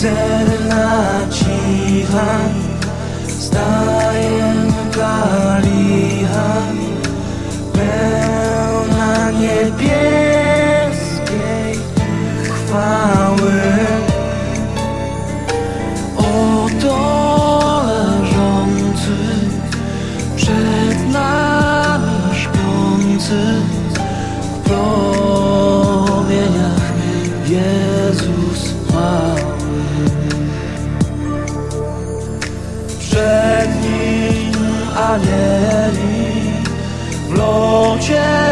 이제는 아직 안 w locie.